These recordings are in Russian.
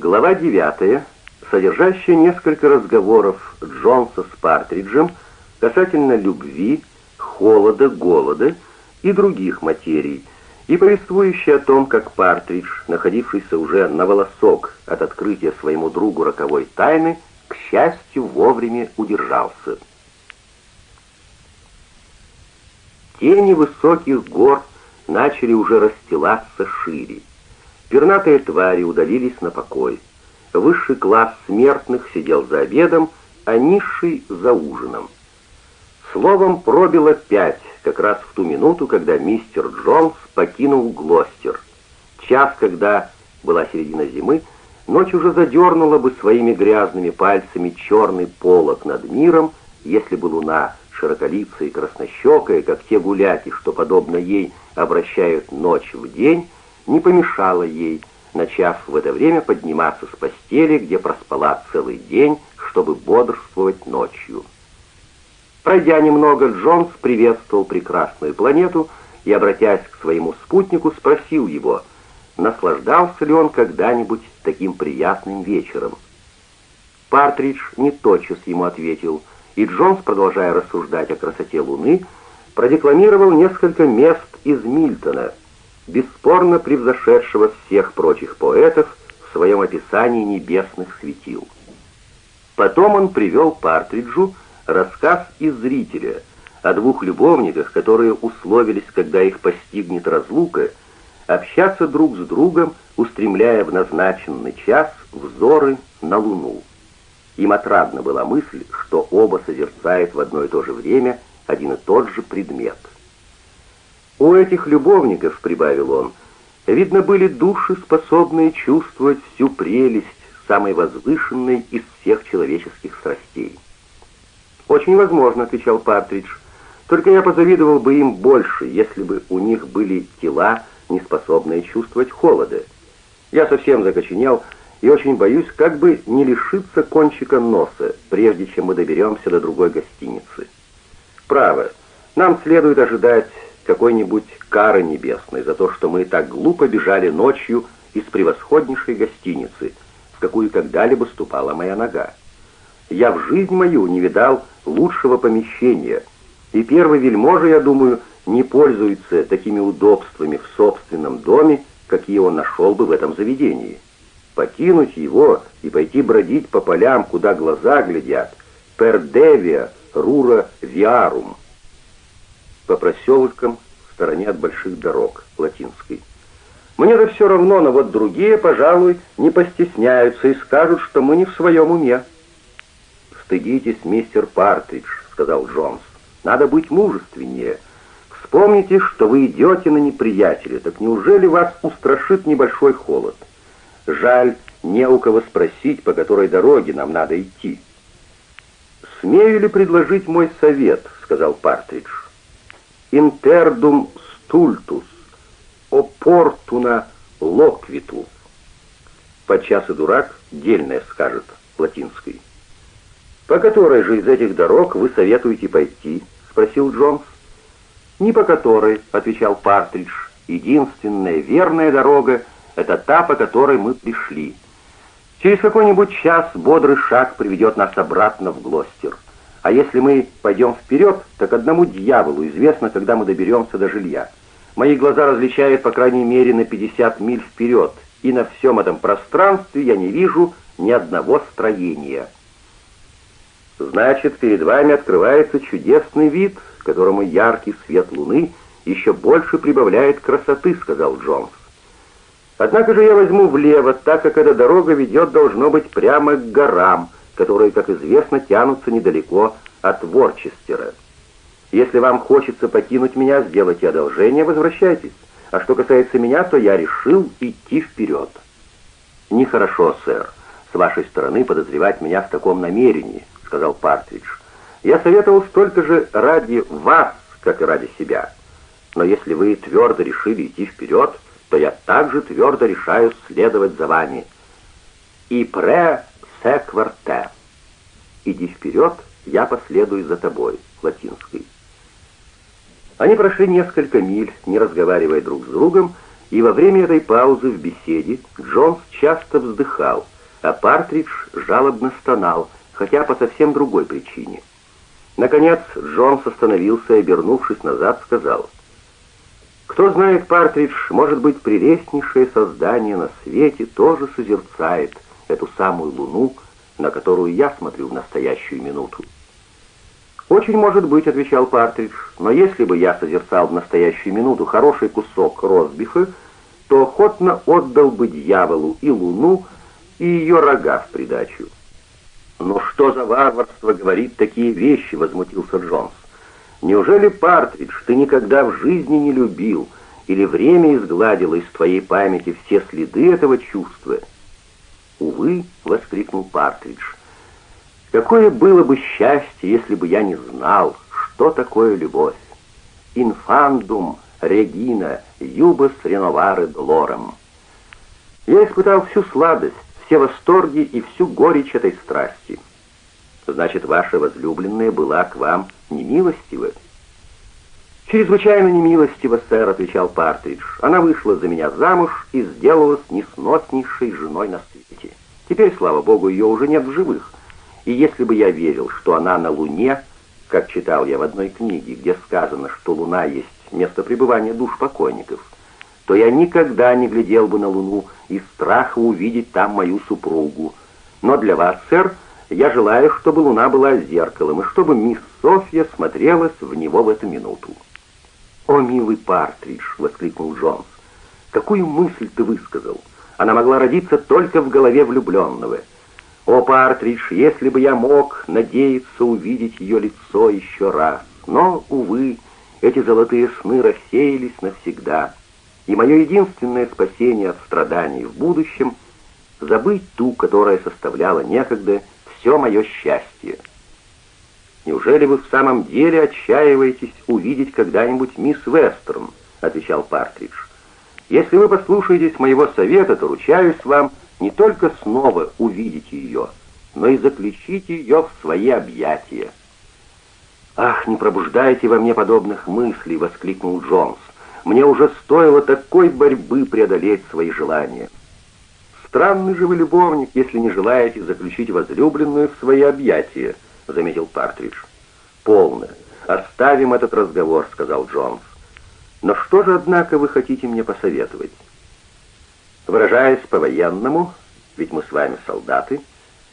Глава 9, содержащая несколько разговоров Джонса с Партриджем касательно любви, холода, голода и других материй, и повествующая о том, как Партридж, находившийся уже на волосок от открытия своему другу роковой тайны, к счастью, вовремя удержался. Тени высоких гор начали уже расстилаться шире. Пернатые твари удалились на покой. Высший класс смертных сидел за обедом, а низший — за ужином. Словом, пробило пять, как раз в ту минуту, когда мистер Джонс покинул Глостер. Час, когда была середина зимы, ночь уже задернула бы своими грязными пальцами черный полог над миром, если бы луна, широколицая и краснощекая, как те гуляки, что, подобно ей, обращают ночь в день, не помешала ей, начав в это время подниматься с постели, где проспала целый день, чтобы бодрствовать ночью. Пройдя немного, Джонс приветствовал прекрасную планету и, обратясь к своему спутнику, спросил его, наслаждался ли он когда-нибудь таким приятным вечером. Партридж не тотчас ему ответил, и Джонс, продолжая рассуждать о красоте Луны, продекламировал несколько мест из Мильтона, бесспорно превзошедшего всех прочих поэтов в своем описании небесных светил. Потом он привел Партриджу рассказ из зрителя о двух любовниках, которые условились, когда их постигнет разлука, общаться друг с другом, устремляя в назначенный час взоры на Луну. Им отрадна была мысль, что оба созерцают в одно и то же время один и тот же предмет. У этих любовников, прибавил он, видно были души, способные чувствовать всю прелесть самой возвышенной из всех человеческих страстей. «Очень возможно», — отвечал Партридж. «Только я позавидовал бы им больше, если бы у них были тела, не способные чувствовать холода. Я совсем закоченел и очень боюсь, как бы не лишиться кончика носа, прежде чем мы доберемся до другой гостиницы. Право, нам следует ожидать какой-нибудь кары небесной за то, что мы так глупо бежали ночью из превосходнейшей гостиницы, в какую когда-либо ступала моя нога. Я в жизнь мою не видал лучшего помещения, и первый вельможа, я думаю, не пользуется такими удобствами в собственном доме, какие он нашел бы в этом заведении. Покинуть его и пойти бродить по полям, куда глаза глядят, пердевия рура виарум, по проселкам в стороне от больших дорог, латинской. Мне-то все равно, но вот другие, пожалуй, не постесняются и скажут, что мы не в своем уме. «Стыдитесь, мистер Партридж», — сказал Джонс. «Надо быть мужественнее. Вспомните, что вы идете на неприятеля, так неужели вас устрашит небольшой холод? Жаль, не у кого спросить, по которой дороге нам надо идти». «Смею ли предложить мой совет?» — сказал Партридж. «Интердум стультус, опортуна локвиту». Подчас и дурак дельное скажет латинской. «По которой же из этих дорог вы советуете пойти?» — спросил Джонс. «Ни по которой», — отвечал Партридж. «Единственная верная дорога — это та, по которой мы пришли. Через какой-нибудь час бодрый шаг приведет нас обратно в Глостер. А если мы пойдем вперед, так одному дьяволу известно, когда мы доберемся до жилья. Мои глаза различают, по крайней мере, на 50 миль вперед, и на всем этом пространстве я не вижу ни одного строения». Значит, перед вами открывается чудесный вид, которому яркий свет луны еще больше прибавляет красоты, сказал Джонс. Однако же я возьму влево, так как эта дорога ведет, должно быть, прямо к горам, которые, как известно, тянутся недалеко от Ворчестера. Если вам хочется покинуть меня, сделайте одолжение, возвращайтесь. А что касается меня, то я решил идти вперед. Нехорошо, сэр, с вашей стороны подозревать меня в таком намерении сказал Партридж. «Я советовал столько же ради вас, как и ради себя. Но если вы твердо решили идти вперед, то я также твердо решаю следовать за вами. И пре секварте. Иди вперед, я последую за тобой, латинский. Они прошли несколько миль, не разговаривая друг с другом, И во время этой паузы в беседе Джонс часто вздыхал, а Партридж жалобно стонал, хотя по совсем другой причине. Наконец Джонс остановился и, обернувшись назад, сказал, «Кто знает, Партридж, может быть, прелестнейшее создание на свете тоже созерцает эту самую луну, на которую я смотрю в настоящую минуту». «Очень может быть», — отвечал Партридж, «но если бы я созерцал в настоящую минуту хороший кусок ростбифа, то охотно отдал бы дьяволу и луну, и ее рога в придачу». «Ну что за варварство говорит такие вещи?» — возмутился Джонс. «Неужели, Партридж, ты никогда в жизни не любил, или время изгладило из твоей памяти все следы этого чувства?» «Увы», — воскликнул Партридж, — Какое было бы счастье, если бы я не знал, что такое любовь. Инфандум, Регина, Юбас реновары долором. Я испытал всю сладость, все восторги и всю горечь этой страсти. Значит, ваша возлюбленная была к вам немилостива? «Чрезвычайно немилостиво, сэр», — отвечал Партридж. «Она вышла за меня замуж и сделалась несноснейшей женой на. Теперь, слава богу, ее уже нет в живых. И если бы я верил, что она на Луне, как читал я в одной книге, где сказано, что Луна есть место пребывания душ покойников, то я никогда не глядел бы на Луну из страха увидеть там мою супругу. Но для вас, сэр, я желаю, чтобы Луна была зеркалом, и чтобы мисс Софья смотрелась в него в эту минуту. «О, милый Партридж!» — воскликнул Джонс. «Какую мысль ты высказал? Она могла родиться только в голове влюбленного». О, Партридж, если бы я мог надеяться увидеть ее лицо еще раз. Но, увы, эти золотые сны рассеялись навсегда. И мое единственное спасение от страданий в будущем — забыть ту, которая составляла некогда все мое счастье. «Неужели вы в самом деле отчаиваетесь увидеть когда-нибудь мисс Вестерн?» — отвечал Партридж. «Если вы послушаетесь моего совета, то ручаюсь вам, не только снова увидеть ее, но и заключить ее в свои объятия. «Ах, не пробуждайте во мне подобных мыслей!» — воскликнул Джонс. «Мне уже стоило такой борьбы преодолеть свои желания». «Странный же вы любовник, если не желаете заключить возлюбленную в свои объятия», — заметил Партридж. «Полно. Оставим этот разговор», — сказал Джонс. «Но что же, однако, вы хотите мне посоветовать?» Выражаясь по-военному, ведь мы с вами солдаты,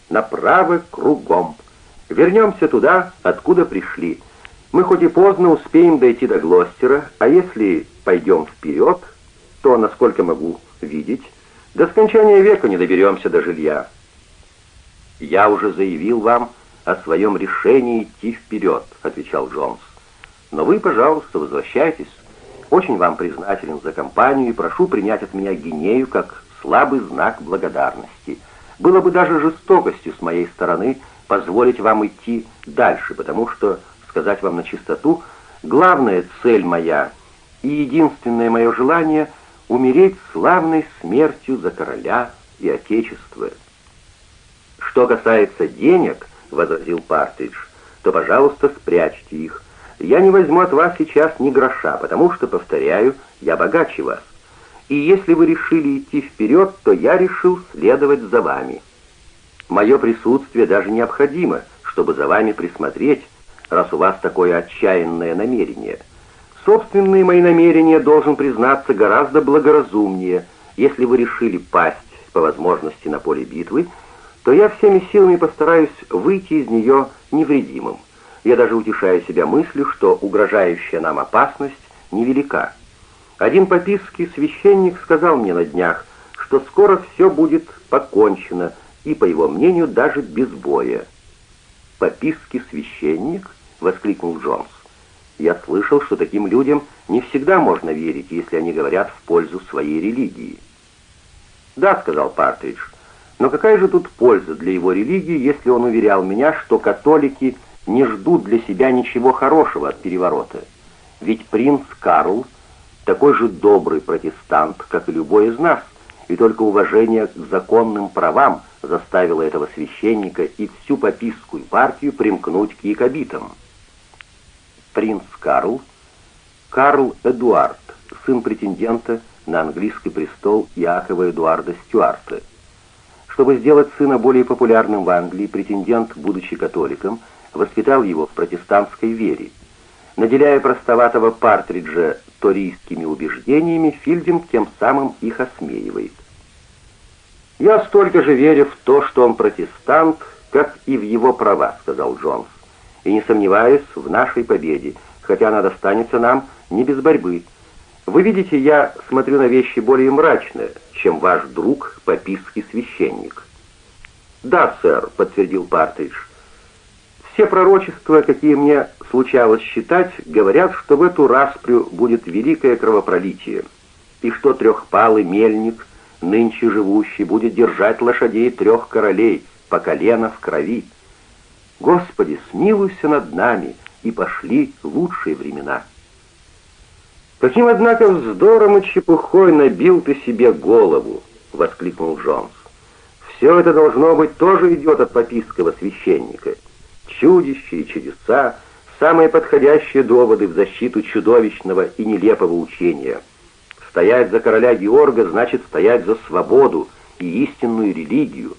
направо кругом. Вернемся туда, откуда пришли. Мы хоть и поздно успеем дойти до Глостера, а если пойдем вперед, то, насколько могу видеть, до скончания века не доберемся до жилья. «Я уже заявил вам о своем решении идти вперед», — отвечал Джонс. «Но вы, пожалуйста, возвращайтесь очень вам признателен за компанию и прошу принять от меня гинею как слабый знак благодарности. Было бы даже жестокостью с моей стороны позволить вам идти дальше, потому что, сказать вам на чистоту, главная цель моя и единственное мое желание — умереть славной смертью за короля и отечество. Что касается денег, — возразил Партридж, — то, пожалуйста, спрячьте их, я не возьму от вас сейчас ни гроша, потому что, повторяю, я богаче вас. И если вы решили идти вперед, то я решил следовать за вами. Мое присутствие даже необходимо, чтобы за вами присмотреть, раз у вас такое отчаянное намерение. Собственные мои намерения, должен признаться, гораздо благоразумнее. Если вы решили пасть по возможности на поле битвы, то я всеми силами постараюсь выйти из нее невредимым. Я даже утешаю себя мыслью, что угрожающая нам опасность невелика. Один пописский священник сказал мне на днях, что скоро все будет покончено, и, по его мнению, даже без боя. «Пописский священник?» — воскликнул Джонс. «Я слышал, что таким людям не всегда можно верить, если они говорят в пользу своей религии». «Да», — сказал Партридж, — «но какая же тут польза для его религии, если он уверял меня, что католики — не ждут для себя ничего хорошего от переворота. Ведь принц Карл такой же добрый протестант, как и любой из нас, и только уважение к законным правам заставило этого священника и всю попистскую партию примкнуть к якобитам. Принц Карл, Карл Эдуард, сын претендента на английский престол Иакова Эдуарда Стюарта. Чтобы сделать сына более популярным в Англии, претендент, будучи католиком, воспитал его в протестантской вере. Наделяя простоватого Партриджа торийскими убеждениями, Филдинг тем самым их осмеивает. «Я столько же верю в то, что он протестант, как и в его права», — сказал Джонс. «И не сомневаюсь в нашей победе, хотя она достанется нам не без борьбы. Вы видите, я смотрю на вещи более мрачно, чем ваш друг, попистский священник». «Да, сэр», — подтвердил Партридж. «Все пророчества, какие мне случалось считать, говорят, что в эту распрю будет великое кровопролитие, и что трехпалый мельник — нынче живущий, будет держать лошадей трех королей по колено в крови. Господи, смилуйся над нами, и пошли лучшие времена. «Каким, однако, вздором и чепухой набил ты себе голову!» — воскликнул Джонс. «Все это, должно быть, тоже идет от папистского священника. Чудища и чудеса — самые подходящие доводы в защиту чудовищного и нелепого учения — Стоять за короля Георга значит стоять за свободу и истинную религию.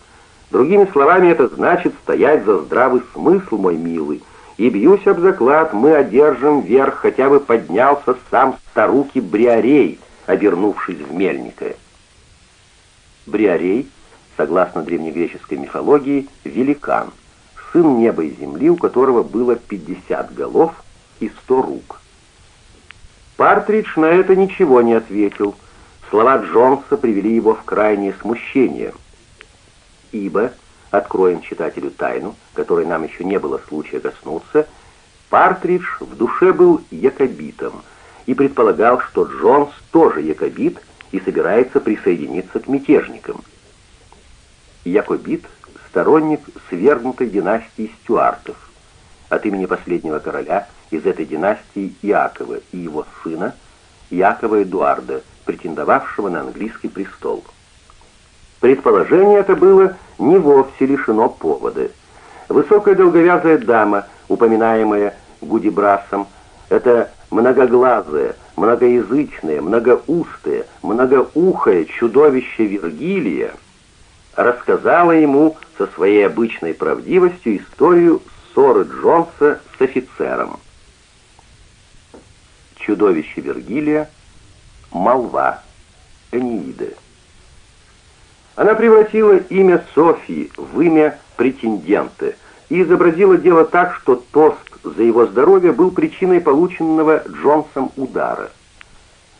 Другими словами, это значит стоять за здравый смысл, мой милый. И бьюсь об заклад, мы одержим верх, хотя бы поднялся сам старуки Бриарей, обернувшись в мельника. Бриарей, согласно древнегреческой мифологии, великан, сын неба и земли, у которого было 50 голов и 100 рук. Партридж на это ничего не ответил. Слова Джонса привели его в крайнее смущение. Ибо, откроем читателю тайну, которой нам еще не было случая коснуться, Партридж в душе был якобитом и предполагал, что Джонс тоже якобит и собирается присоединиться к мятежникам. Якобит — сторонник свергнутой династии Стюартов. От имени последнего короля – из этой династии Иакова и его сына, Иакова Эдуарда, претендовавшего на английский престол. Предположение это было не вовсе лишено повода. Высокая долговязая дама, упоминаемая Гудибрасом, это многоглазое, многоязычное, многоустое, многоухое чудовище Вергилия, рассказала ему со своей обычной правдивостью историю ссоры Джонса с офицером чудовище Вергилия, молва, Энеида. Она превратила имя Софии в имя претендента и изобразила дело так, что тост за его здоровье был причиной полученного Джонсом удара.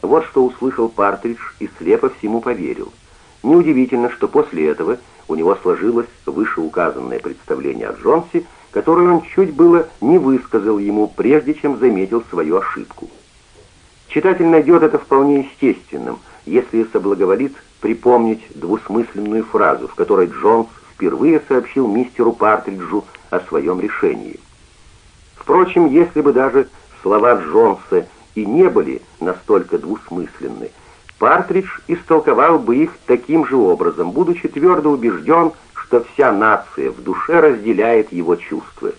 Вот что услышал Партридж и слепо всему поверил. Неудивительно, что после этого у него сложилось вышеуказанное представление о Джонсе, которое он чуть было не высказал ему, прежде чем заметил свою ошибку. Читатель найдет это вполне естественным, если соблаговолит припомнить двусмысленную фразу, в которой Джонс впервые сообщил мистеру Партриджу о своем решении. Впрочем, если бы даже слова Джонса и не были настолько двусмысленны, Партридж истолковал бы их таким же образом, будучи твердо убежден, что вся нация в душе разделяет его чувства.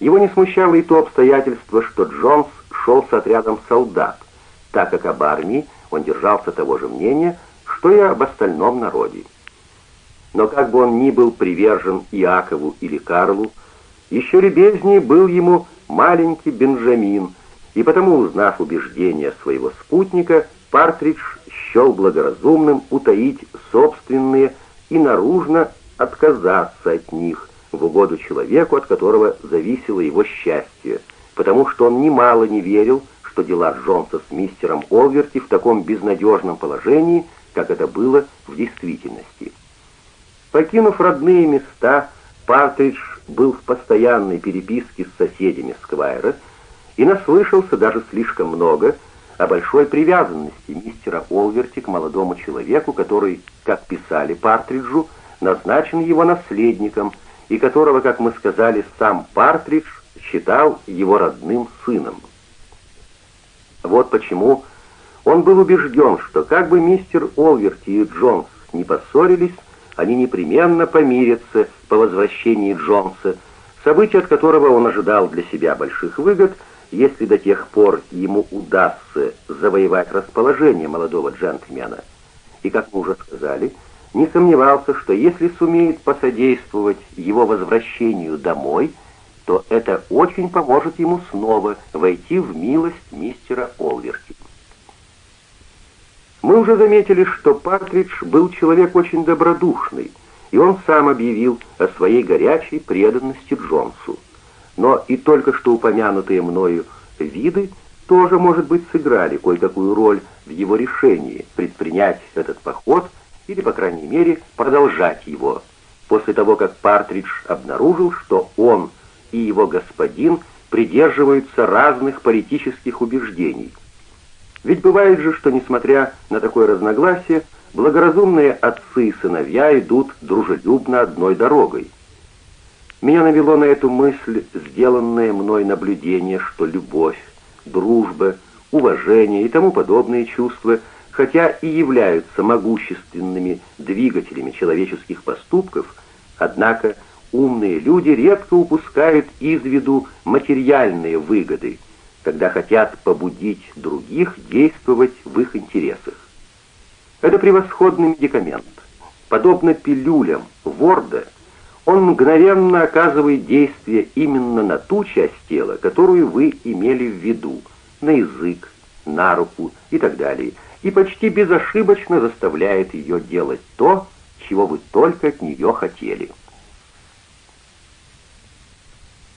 Его не смущало и то обстоятельство, что Джонс шел с отрядом солдат, так как об армии он держался того же мнения, что и об остальном народе. Но как бы он ни был привержен Иакову или Карлу, еще любезнее был ему маленький Бенджамин, и потому, узнав убеждения своего спутника, Партридж счел благоразумным утаить собственные и наружно отказаться от них в угоду человеку, от которого зависело его счастье, потому что он немало не верил, что дела Джонса с мистером Олверти в таком безнадежном положении, как это было в действительности. Покинув родные места, Партридж был в постоянной переписке с соседями Сквайра и наслышался даже слишком много о большой привязанности мистера Олверти к молодому человеку, который, как писали Партриджу, назначен его наследником и которого, как мы сказали, сам Партридж считал его родным сыном. Вот почему он был убежден, что как бы мистер Олверти и Джонс не поссорились, они непременно помирятся по возвращении Джонса, событие от которого он ожидал для себя больших выгод, если до тех пор ему удастся завоевать расположение молодого джентльмена. И, как мы уже сказали, не сомневался, что если сумеет посодействовать его возвращению домой, то это очень поможет ему снова войти в милость мистера Олверти. Мы уже заметили, что Партридж был человек очень добродушный, и он сам объявил о своей горячей преданности Джонсу. Но и только что упомянутые мною виды тоже, может быть, сыграли кое-какую роль в его решении предпринять этот поход или, по крайней мере, продолжать его, после того, как Партридж обнаружил, что он и его господин придерживаются разных политических убеждений – ведь бывает же, что, несмотря на такое разногласие, благоразумные отцы и сыновья идут дружелюбно одной дорогой. Меня навело на эту мысль сделанное мной наблюдение, что любовь, дружба, уважение и тому подобные чувства, хотя и являются могущественными двигателями человеческих поступков, однако умные люди редко упускают из виду материальные выгоды – когда хотят побудить других действовать в их интересах. Это превосходный медикамент. Подобно пилюлям Ворда, он мгновенно оказывает действие именно на ту часть тела, которую вы имели в виду, на язык, на руку и так далее, и почти безошибочно заставляет ее делать то, чего вы только от нее хотели.